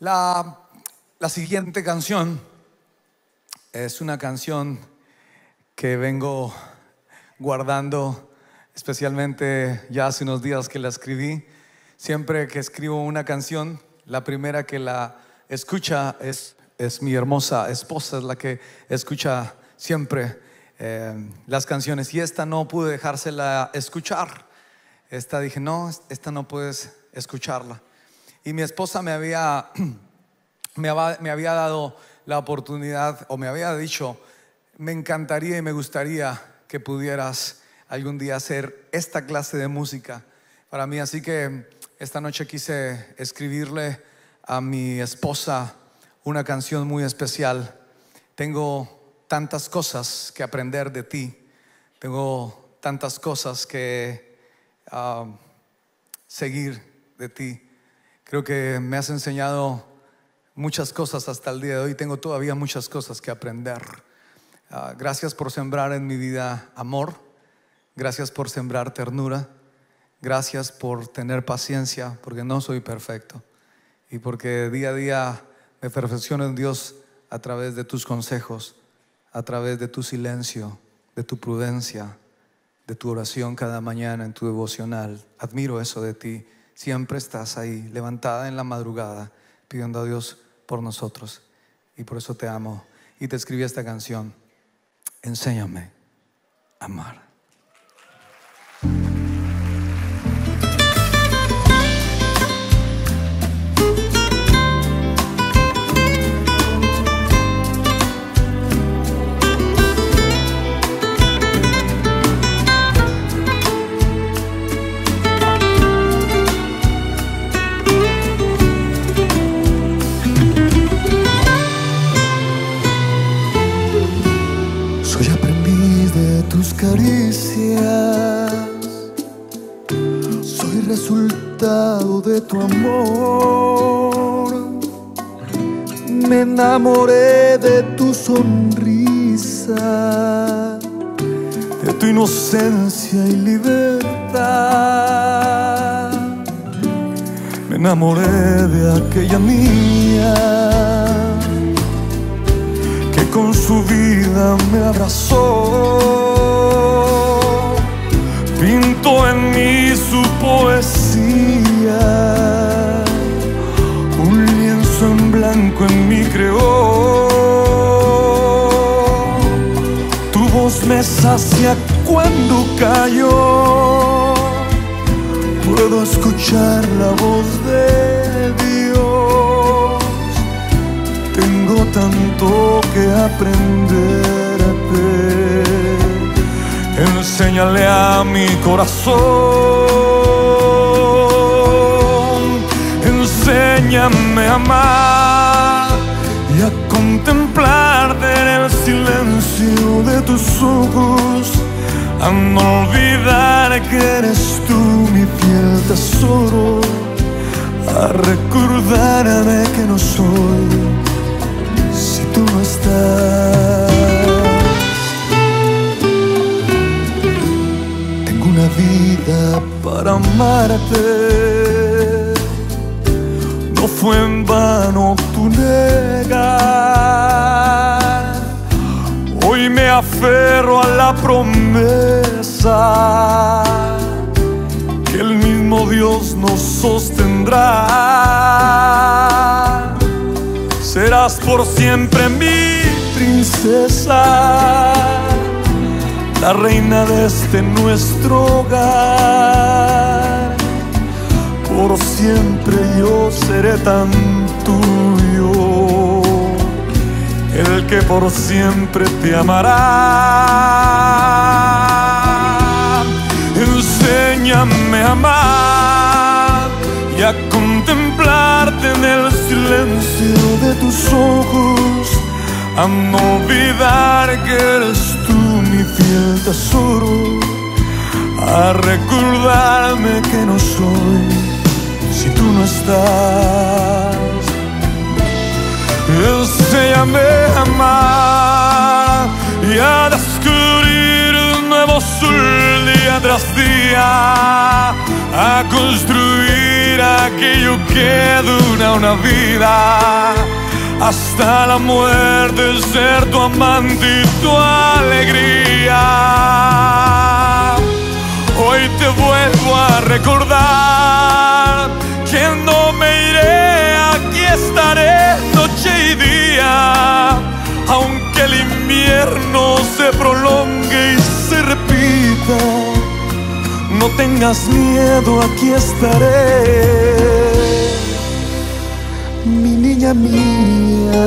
La, la siguiente canción es una canción que vengo guardando, especialmente ya hace unos días que la escribí. Siempre que escribo una canción, la primera que la escucha es, es mi hermosa esposa, es la que escucha siempre eh, las canciones. Y esta no pude dejársela escuchar. Esta dije, no, esta no puedes escucharla. Y mi esposa me había, me había, me había dado la oportunidad o me había dicho, me encantaría y me gustaría que pudieras algún día hacer esta clase de música para mí. Así que esta noche quise escribirle a mi esposa una canción muy especial. Tengo tantas cosas que aprender de ti. Tengo tantas cosas que ah, seguir de ti. Creo que me has enseñado muchas cosas hasta el día de hoy. Tengo todavía muchas cosas que aprender. Ah, gracias por sembrar en mi vida amor. Gracias por sembrar ternura. Gracias por tener paciencia, porque no soy perfecto. Y porque día a día me perfecciono en Dios a través de tus consejos, a través de tu silencio, de tu prudencia, de tu oración cada mañana en tu devocional. Admiro eso de ti. Siempre estás ahí, levantada en la madrugada, pidiendo a Dios por nosotros. Y por eso te amo. Y te escribí esta canción. Enséñame a amar. De tu amor. Me enamoré de tu sonrisa, de tu inocencia y libertad. Me enamoré de aquella niña que con su vida me abrazó, en mí creó. Tu voz me sacia cuando cayó, puedo escuchar la voz de Dios. Tengo tanto que aprenderte. Enséñale a mi corazón. Enséñame a amar de tus ojos. A no olvidar que eres tú mi fiel tesoro. A recordarme que no soy si tú no estás. Tengo una vida para amarte. No fue en vano tu aferro a la promesa que el mismo Dios nos sostendrá. Serás por siempre mi princesa, la reina de este nuestro hogar. Por siempre yo seré tan el que por siempre te amará. Enséñame a amar y a contemplarte en el silencio de tus ojos, a no olvidar que eres tú mi fiel tesoro, a recordarme que no soy si tú no estás. Enséñame a amar y a descubrir nuevos sol día tras día, a construir mentira que una, una vida hasta la muerte ser tu amante y tu alegría. Hoy te vuelvo a recordar invierno se prolongue y se repita. No tengas miedo, aquí estaré mi niña mía.